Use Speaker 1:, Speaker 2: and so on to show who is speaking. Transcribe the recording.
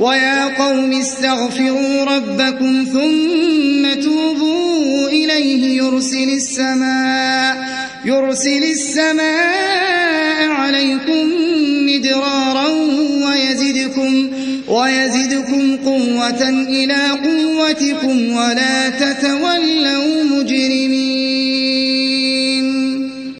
Speaker 1: ويا قوم استغفروا ربكم ثم توبوا إليه يرسل السماء يرسل السماء عليكم مدرارا ويزدكم ويزدكم قوة إلى قوتكم ولا تتولوا مجرمين.